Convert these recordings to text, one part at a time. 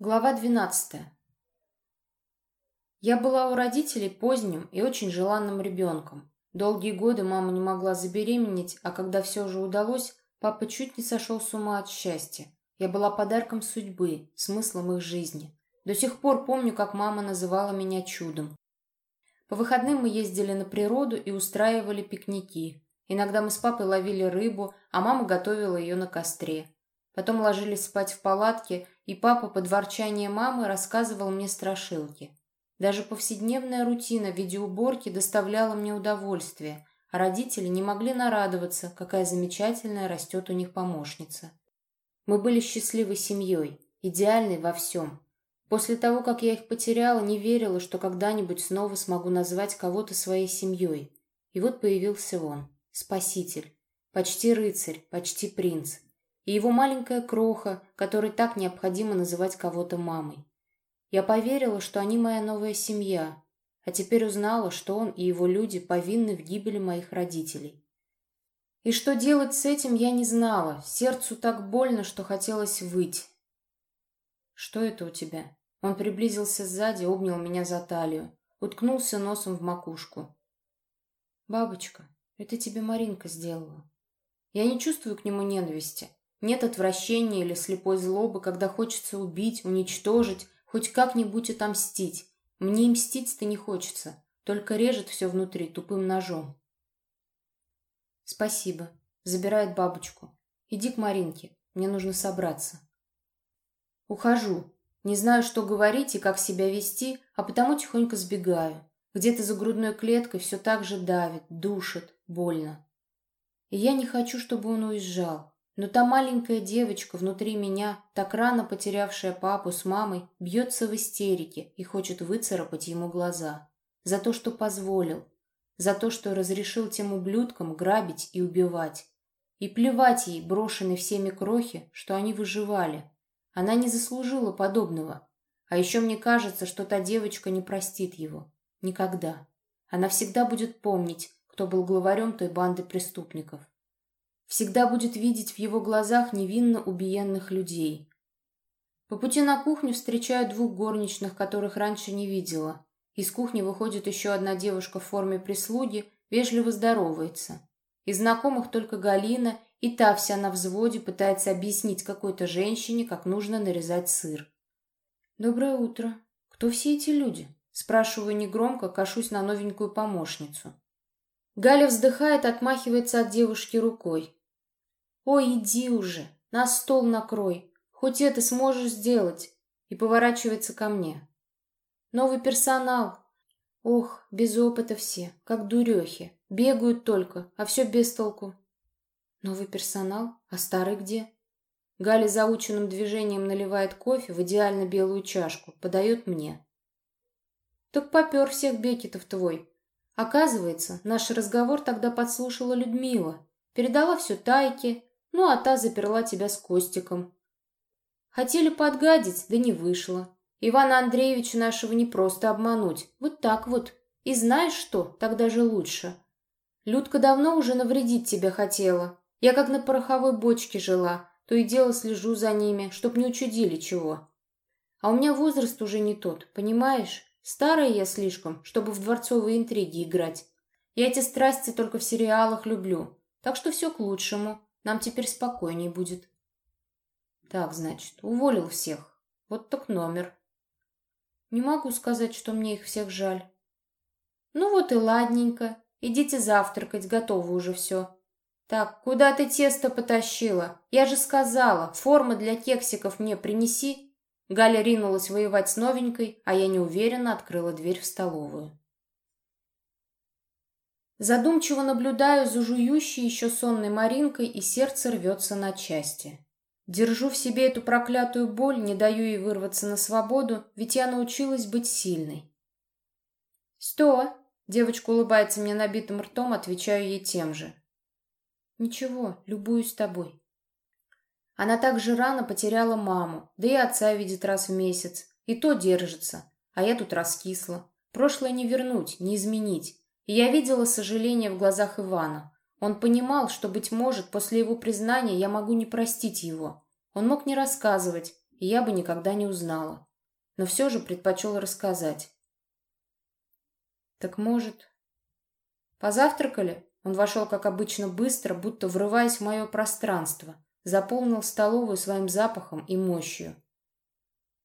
Глава 12. Я была у родителей поздним и очень желанным ребенком. Долгие годы мама не могла забеременеть, а когда все же удалось, папа чуть не сошел с ума от счастья. Я была подарком судьбы, смыслом их жизни. До сих пор помню, как мама называла меня чудом. По выходным мы ездили на природу и устраивали пикники. Иногда мы с папой ловили рыбу, а мама готовила ее на костре. Потом ложились спать в палатке, и папа под ворчание мамы рассказывал мне страшилки. Даже повседневная рутина в виде уборки доставляла мне удовольствие, а родители не могли нарадоваться, какая замечательная растет у них помощница. Мы были счастливой семьей, идеальной во всем. После того, как я их потеряла, не верила, что когда-нибудь снова смогу назвать кого-то своей семьей. И вот появился он, спаситель, почти рыцарь, почти принц и его маленькая кроха, которой так необходимо называть кого-то мамой. Я поверила, что они моя новая семья, а теперь узнала, что он и его люди повинны в гибели моих родителей. И что делать с этим, я не знала. Сердцу так больно, что хотелось выть. «Что это у тебя?» Он приблизился сзади, обнял меня за талию, уткнулся носом в макушку. «Бабочка, это тебе Маринка сделала. Я не чувствую к нему ненависти. Нет отвращения или слепой злобы, когда хочется убить, уничтожить, хоть как-нибудь отомстить. Мне и мстить-то не хочется, только режет все внутри тупым ножом. Спасибо. Забирает бабочку. Иди к Маринке, мне нужно собраться. Ухожу. Не знаю, что говорить и как себя вести, а потому тихонько сбегаю. Где-то за грудной клеткой все так же давит, душит, больно. И я не хочу, чтобы он уезжал. Но та маленькая девочка внутри меня, так рано потерявшая папу с мамой, бьется в истерике и хочет выцарапать ему глаза. За то, что позволил. За то, что разрешил тем ублюдкам грабить и убивать. И плевать ей, брошенной всеми крохи, что они выживали. Она не заслужила подобного. А еще мне кажется, что та девочка не простит его. Никогда. Она всегда будет помнить, кто был главарем той банды преступников всегда будет видеть в его глазах невинно убиенных людей. По пути на кухню встречаю двух горничных, которых раньше не видела. Из кухни выходит еще одна девушка в форме прислуги, вежливо здоровается. Из знакомых только Галина, и та вся на взводе пытается объяснить какой-то женщине, как нужно нарезать сыр. «Доброе утро. Кто все эти люди?» Спрашиваю негромко, кашусь на новенькую помощницу. Галя вздыхает, отмахивается от девушки рукой. «Ой, иди уже, на стол накрой, хоть это сможешь сделать!» И поворачивается ко мне. «Новый персонал!» Ох, без опыта все, как дурехи. Бегают только, а все без толку. Новый персонал? А старый где? Галя заученным движением наливает кофе в идеально белую чашку, подает мне. Так попер всех бекетов твой. Оказывается, наш разговор тогда подслушала Людмила. Передала все Тайке, ну, а та заперла тебя с Костиком. Хотели подгадить, да не вышло. Ивана Андреевича нашего не просто обмануть. Вот так вот. И знаешь что, так даже лучше. Людка давно уже навредить тебе хотела. Я как на пороховой бочке жила, то и дело слежу за ними, чтоб не учудили чего. А у меня возраст уже не тот, понимаешь? Старая я слишком, чтобы в дворцовые интриги играть. Я эти страсти только в сериалах люблю. Так что все к лучшему. Нам теперь спокойней будет. Так, значит, уволил всех. Вот так номер. Не могу сказать, что мне их всех жаль. Ну вот и ладненько. Идите завтракать, готово уже все. Так, куда ты тесто потащила? Я же сказала, формы для кексиков мне принеси. Галя ринулась воевать с новенькой, а я неуверенно открыла дверь в столовую. Задумчиво наблюдаю за жующей еще сонной Маринкой, и сердце рвется на части. Держу в себе эту проклятую боль, не даю ей вырваться на свободу, ведь я научилась быть сильной. «Что?» — девочка улыбается мне набитым ртом, отвечаю ей тем же. «Ничего, любуюсь тобой». Она так же рано потеряла маму, да и отца видит раз в месяц, и то держится, а я тут раскисла. Прошлое не вернуть, не изменить. Я видела сожаление в глазах Ивана. Он понимал, что, быть может, после его признания я могу не простить его. Он мог не рассказывать, и я бы никогда не узнала. Но все же предпочел рассказать. Так может... Позавтракали? Он вошел, как обычно, быстро, будто врываясь в мое пространство, заполнил столовую своим запахом и мощью.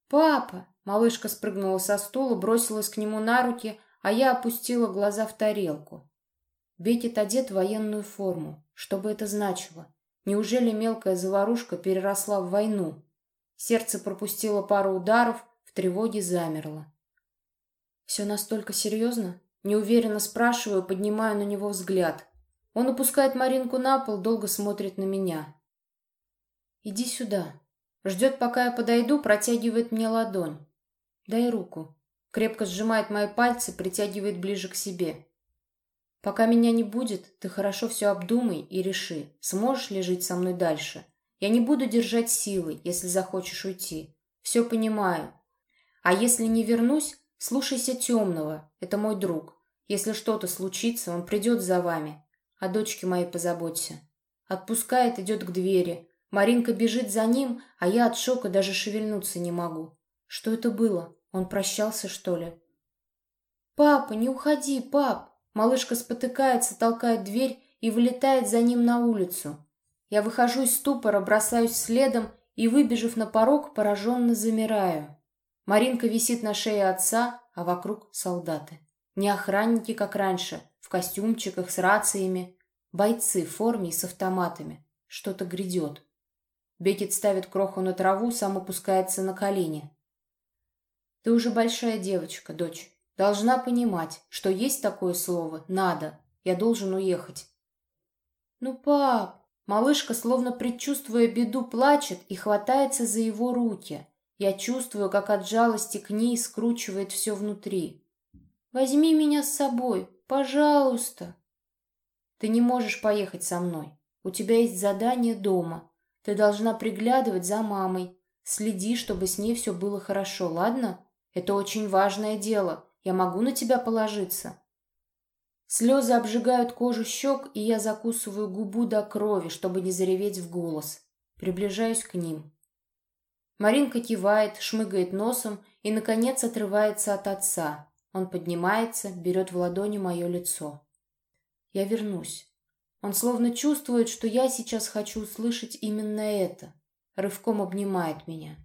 «Папа!» — малышка спрыгнула со стула, бросилась к нему на руки, а я опустила глаза в тарелку. Бекет одет в военную форму. Что бы это значило? Неужели мелкая заварушка переросла в войну? Сердце пропустило пару ударов, в тревоге замерло. «Все настолько серьезно?» Неуверенно спрашиваю, поднимаю на него взгляд. Он опускает Маринку на пол, долго смотрит на меня. «Иди сюда». Ждет, пока я подойду, протягивает мне ладонь. «Дай руку». Крепко сжимает мои пальцы, притягивает ближе к себе. «Пока меня не будет, ты хорошо все обдумай и реши, сможешь ли жить со мной дальше. Я не буду держать силы, если захочешь уйти. Все понимаю. А если не вернусь, слушайся темного, это мой друг. Если что-то случится, он придет за вами. О дочке моей позаботься. Отпускает, идет к двери. Маринка бежит за ним, а я от шока даже шевельнуться не могу. Что это было? Он прощался, что ли? «Папа, не уходи, пап!» Малышка спотыкается, толкает дверь и вылетает за ним на улицу. Я выхожу из ступора, бросаюсь следом и, выбежав на порог, пораженно замираю. Маринка висит на шее отца, а вокруг солдаты. Не охранники, как раньше, в костюмчиках с рациями. Бойцы в форме и с автоматами. Что-то грядет. Бекет ставит кроху на траву, сам опускается на колени. Ты уже большая девочка, дочь. Должна понимать, что есть такое слово «надо». Я должен уехать. Ну, пап... Малышка, словно предчувствуя беду, плачет и хватается за его руки. Я чувствую, как от жалости к ней скручивает все внутри. Возьми меня с собой, пожалуйста. Ты не можешь поехать со мной. У тебя есть задание дома. Ты должна приглядывать за мамой. Следи, чтобы с ней все было хорошо, ладно? Это очень важное дело. Я могу на тебя положиться. Слезы обжигают кожу щек, и я закусываю губу до крови, чтобы не зареветь в голос. Приближаюсь к ним. Маринка кивает, шмыгает носом и, наконец, отрывается от отца. Он поднимается, берет в ладони мое лицо. Я вернусь. Он словно чувствует, что я сейчас хочу услышать именно это. Рывком обнимает меня.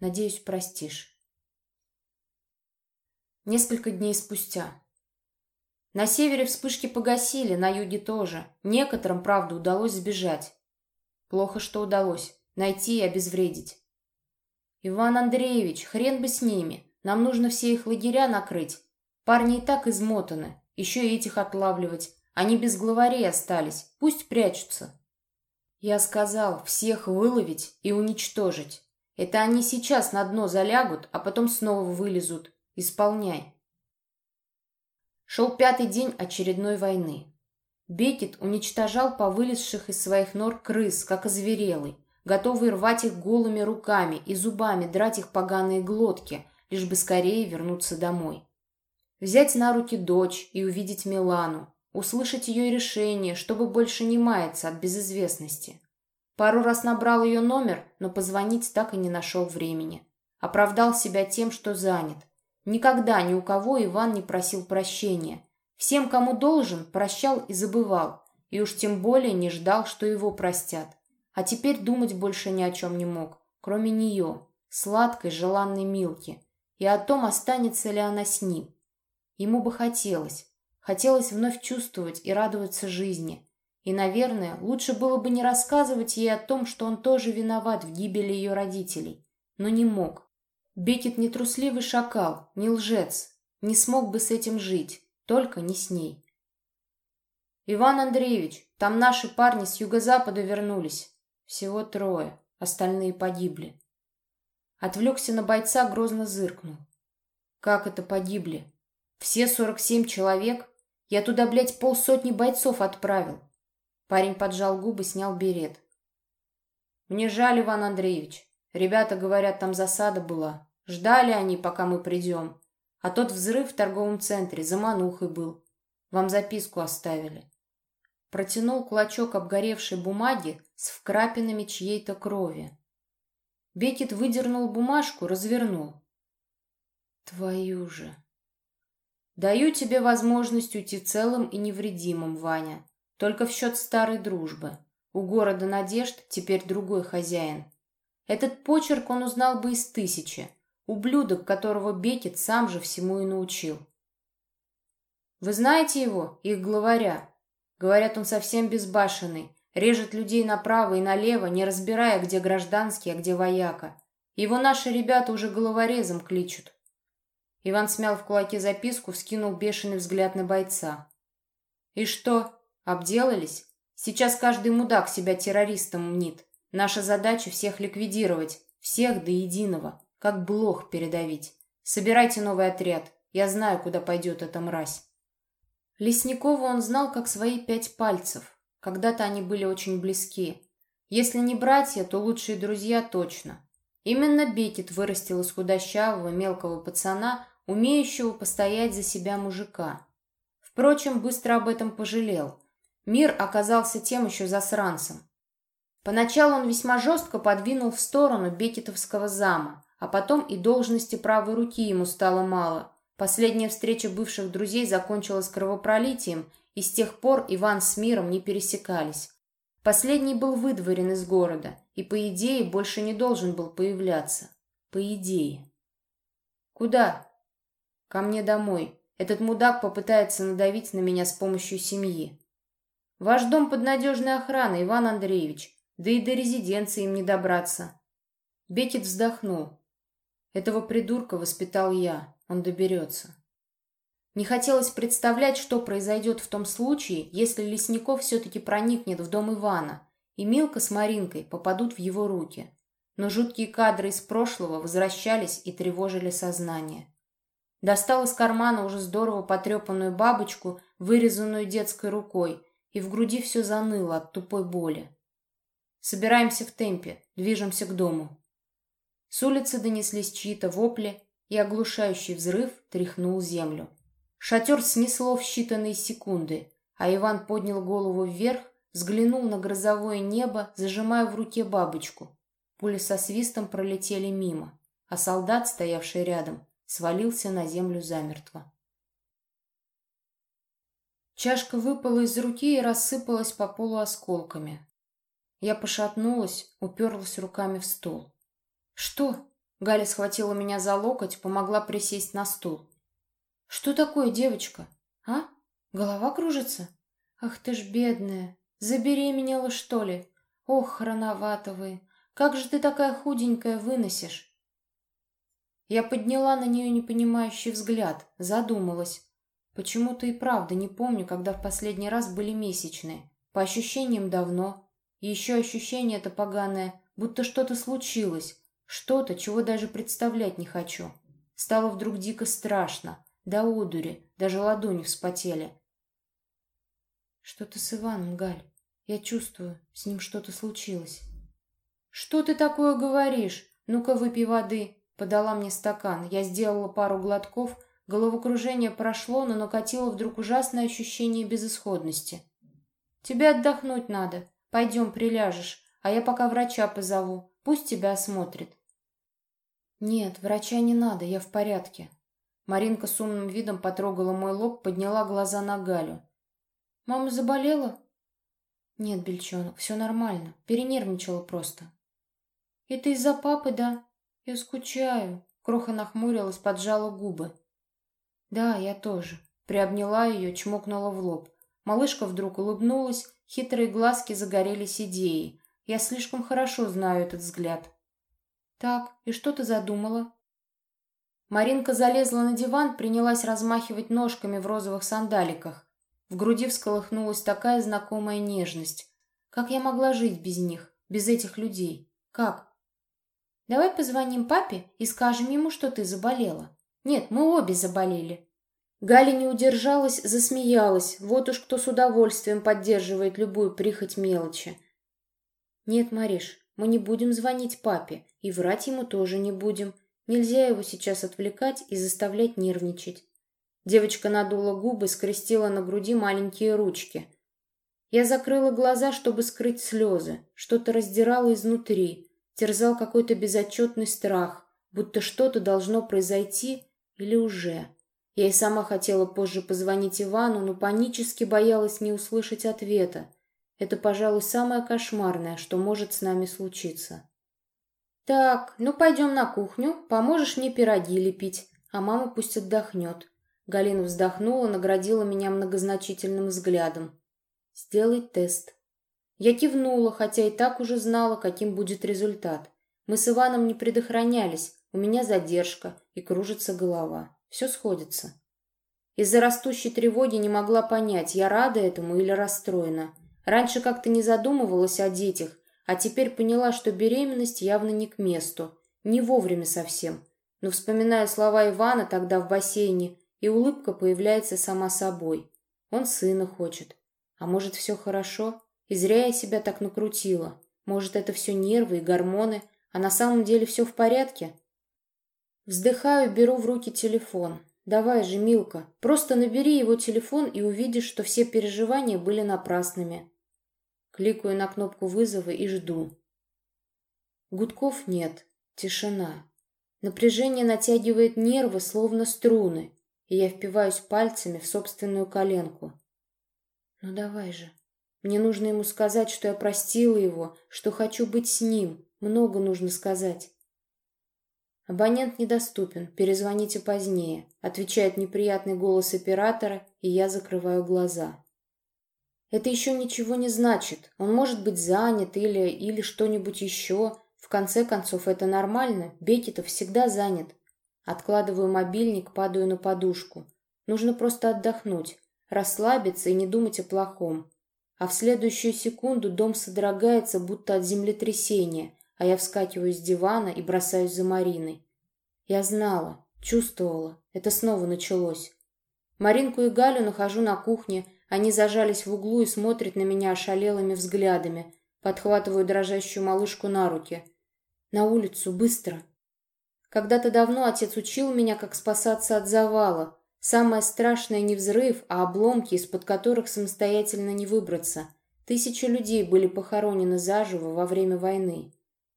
Надеюсь, простишь. Несколько дней спустя. На севере вспышки погасили, на юге тоже. Некоторым, правда, удалось сбежать. Плохо, что удалось. Найти и обезвредить. Иван Андреевич, хрен бы с ними. Нам нужно все их лагеря накрыть. Парни и так измотаны. Еще и этих отлавливать. Они без главарей остались. Пусть прячутся. Я сказал, всех выловить и уничтожить. Это они сейчас на дно залягут, а потом снова вылезут. Исполняй. Шел пятый день очередной войны. Бекет уничтожал повылезших из своих нор крыс, как озверелый, готовый рвать их голыми руками и зубами, драть их поганые глотки – лишь бы скорее вернуться домой. Взять на руки дочь и увидеть Милану, услышать ее решение, чтобы больше не маяться от безызвестности. Пару раз набрал ее номер, но позвонить так и не нашел времени. Оправдал себя тем, что занят. Никогда ни у кого Иван не просил прощения. Всем, кому должен, прощал и забывал. И уж тем более не ждал, что его простят. А теперь думать больше ни о чем не мог, кроме нее, сладкой, желанной Милки, и о том, останется ли она с ним. Ему бы хотелось. Хотелось вновь чувствовать и радоваться жизни. И, наверное, лучше было бы не рассказывать ей о том, что он тоже виноват в гибели ее родителей. Но не мог. Бекет не трусливый шакал, не лжец. Не смог бы с этим жить, только не с ней. «Иван Андреевич, там наши парни с юго-запада вернулись. Всего трое, остальные погибли. Отвлекся на бойца, грозно зыркнул. Как это погибли? Все сорок семь человек? Я туда, блядь, полсотни бойцов отправил. Парень поджал губы, снял берет. Мне жаль, Иван Андреевич. Ребята говорят, там засада была. Ждали они, пока мы придем. А тот взрыв в торговом центре заманухой был. Вам записку оставили. Протянул клочок обгоревшей бумаги с вкрапинами чьей-то крови. Бекет выдернул бумажку, развернул. Твою же. Даю тебе возможность уйти целым и невредимым, Ваня. Только в счет старой дружбы. У города Надежд теперь другой хозяин. Этот почерк он узнал бы из тысячи. Ублюдок, которого Бекет сам же всему и научил. Вы знаете его, их главаря? Говорят, он совсем безбашенный, режет людей направо и налево, не разбирая, где гражданский, а где вояка. Его наши ребята уже головорезом кличут. Иван смял в кулаке записку, вскинул бешеный взгляд на бойца. «И что, обделались? Сейчас каждый мудак себя террористом мнит. Наша задача всех ликвидировать, всех до единого, как блох передавить. Собирайте новый отряд, я знаю, куда пойдет эта мразь». Лесникова он знал как свои пять пальцев. Когда-то они были очень близки. Если не братья, то лучшие друзья точно. Именно Бекет вырастил из худощавого мелкого пацана, умеющего постоять за себя мужика. Впрочем, быстро об этом пожалел. Мир оказался тем еще засранцем. Поначалу он весьма жестко подвинул в сторону Бекетовского зама, а потом и должности правой руки ему стало мало – Последняя встреча бывших друзей закончилась кровопролитием, и с тех пор Иван с миром не пересекались. Последний был выдворен из города, и, по идее, больше не должен был появляться. По идее. «Куда?» «Ко мне домой. Этот мудак попытается надавить на меня с помощью семьи». «Ваш дом под надежной охраной, Иван Андреевич. Да и до резиденции им не добраться». Бекет вздохнул. «Этого придурка воспитал я. Он доберется. Не хотелось представлять, что произойдет в том случае, если Лесников все-таки проникнет в дом Ивана, и Милка с Маринкой попадут в его руки. Но жуткие кадры из прошлого возвращались и тревожили сознание. Достал из кармана уже здорово потрепанную бабочку, вырезанную детской рукой, и в груди все заныло от тупой боли. Собираемся в темпе, движемся к дому. С улицы донеслись чьи-то вопли, и оглушающий взрыв тряхнул землю. Шатер снесло в считанные секунды, а Иван поднял голову вверх, взглянул на грозовое небо, зажимая в руке бабочку. Пули со свистом пролетели мимо, а солдат, стоявший рядом, свалился на землю замертво. Чашка выпала из руки и рассыпалась по полу осколками. Я пошатнулась, уперлась руками в стол. «Что?» Галя схватила меня за локоть, помогла присесть на стул. «Что такое, девочка? А? Голова кружится? Ах ты ж бедная! Забеременела, что ли? Ох, рановато вы! Как же ты такая худенькая выносишь?» Я подняла на нее непонимающий взгляд, задумалась. Почему-то и правда не помню, когда в последний раз были месячные. По ощущениям давно. Еще ощущение это поганое, будто что-то случилось, что-то, чего даже представлять не хочу. Стало вдруг дико страшно, до одури, даже ладони вспотели. Что-то с Иваном, Галь. Я чувствую, с ним что-то случилось. Что ты такое говоришь? Ну-ка выпей воды. Подала мне стакан. Я сделала пару глотков. Головокружение прошло, но накатило вдруг ужасное ощущение безысходности. Тебе отдохнуть надо. Пойдем, приляжешь, а я пока врача позову. Пусть тебя осмотрит. Нет, врача не надо, я в порядке. Маринка с умным видом потрогала мой лоб, подняла глаза на Галю. Мама заболела? Нет, Бельчонок, все нормально. Перенервничала просто. Это из-за папы, да? Я скучаю. Кроха нахмурилась, поджала губы. Да, я тоже. Приобняла ее, чмокнула в лоб. Малышка вдруг улыбнулась, хитрые глазки загорелись идеей. Я слишком хорошо знаю этот взгляд. «Так, и что ты задумала?» Маринка залезла на диван, принялась размахивать ножками в розовых сандаликах. В груди всколыхнулась такая знакомая нежность. Как я могла жить без них, без этих людей? Как? Давай позвоним папе и скажем ему, что ты заболела. Нет, мы обе заболели. Галя не удержалась, засмеялась. Вот уж кто с удовольствием поддерживает любую прихоть мелочи. Нет, Мариш, мы не будем звонить папе, и врать ему тоже не будем. Нельзя его сейчас отвлекать и заставлять нервничать. Девочка надула губы, скрестила на груди маленькие ручки. Я закрыла глаза, чтобы скрыть слезы. Что-то раздирало изнутри. Терзал какой-то безотчетный страх, будто что-то должно произойти или уже. Я и сама хотела позже позвонить Ивану, но панически боялась не услышать ответа. Это, пожалуй, самое кошмарное, что может с нами случиться. «Так, ну пойдем на кухню, поможешь мне пироги лепить, а мама пусть отдохнет». Галина вздохнула, наградила меня многозначительным взглядом. «Сделай тест». Я кивнула, хотя и так уже знала, каким будет результат. Мы с Иваном не предохранялись, у меня задержка и кружится голова. Все сходится. Из-за растущей тревоги не могла понять, я рада этому или расстроена. Раньше как-то не задумывалась о детях, а теперь поняла, что беременность явно не к месту, не вовремя совсем. Но вспоминаю слова Ивана тогда в бассейне, и улыбка появляется сама собой. Он сына хочет. А может, все хорошо? И зря я себя так накрутила. Может, это все нервы и гормоны, а на самом деле все в порядке? Вздыхаю, беру в руки телефон. Давай же, Милка, просто набери его телефон и увидишь, что все переживания были напрасными. Кликаю на кнопку вызова и жду. Гудков нет. Тишина. Напряжение натягивает нервы, словно струны, и я впиваюсь пальцами в собственную коленку. Ну давай же. Мне нужно ему сказать, что я простила его, что хочу быть с ним. Много нужно сказать. Абонент недоступен, перезвоните позднее, отвечает неприятный голос оператора, и я закрываю глаза. Это еще ничего не значит. Он может быть занят или, или что-нибудь еще. В конце концов, это нормально. Бекетов всегда занят. Откладываю мобильник, падаю на подушку. Нужно просто отдохнуть, расслабиться и не думать о плохом. А в следующую секунду дом содрогается, будто от землетрясения, а я вскакиваю с дивана и бросаюсь за Мариной. Я знала, чувствовала, это снова началось. Маринку и Галю нахожу на кухне, они зажались в углу и смотрят на меня ошалелыми взглядами. Подхватываю дрожащую малышку на руки. На улицу, быстро. Когда-то давно отец учил меня, как спасаться от завала, Самое страшное не взрыв, а обломки, из-под которых самостоятельно не выбраться. Тысячи людей были похоронены заживо во время войны.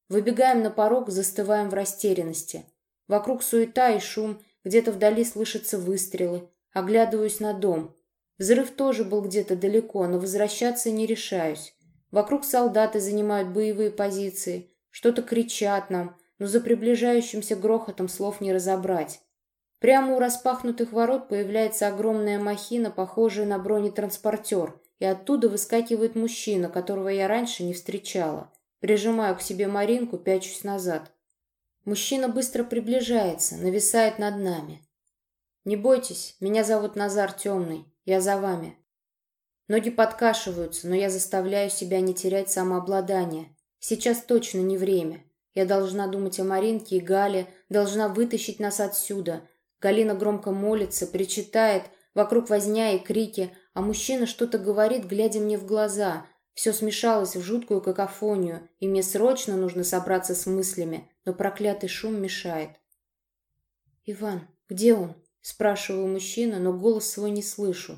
Выбегаем на порог, застываем в растерянности. Вокруг суета и шум, где-то вдали слышатся выстрелы. Оглядываюсь на дом. Взрыв тоже был где-то далеко, но возвращаться не решаюсь. Вокруг солдаты занимают боевые позиции. Что-то кричат нам, но за приближающимся грохотом слов не разобрать. Прямо у распахнутых ворот появляется огромная махина, похожая на бронетранспортер, и оттуда выскакивает мужчина, которого я раньше не встречала. Прижимаю к себе Маринку, пячусь назад. Мужчина быстро приближается, нависает над нами. «Не бойтесь, меня зовут Назар Темный, я за вами». Ноги подкашиваются, но я заставляю себя не терять самообладание. Сейчас точно не время. Я должна думать о Маринке и Гале, должна вытащить нас отсюда, Галина громко молится, причитает, вокруг возня и крики, а мужчина что-то говорит, глядя мне в глаза. Все смешалось в жуткую какофонию, и мне срочно нужно собраться с мыслями, но проклятый шум мешает. «Иван, где он?» – спрашиваю мужчину, но голос свой не слышу.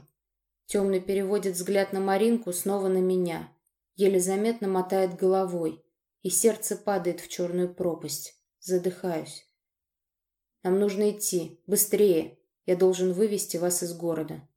Темный переводит взгляд на Маринку, снова на меня. Еле заметно мотает головой, и сердце падает в черную пропасть. Задыхаюсь. Нам нужно идти. Быстрее. Я должен вывести вас из города.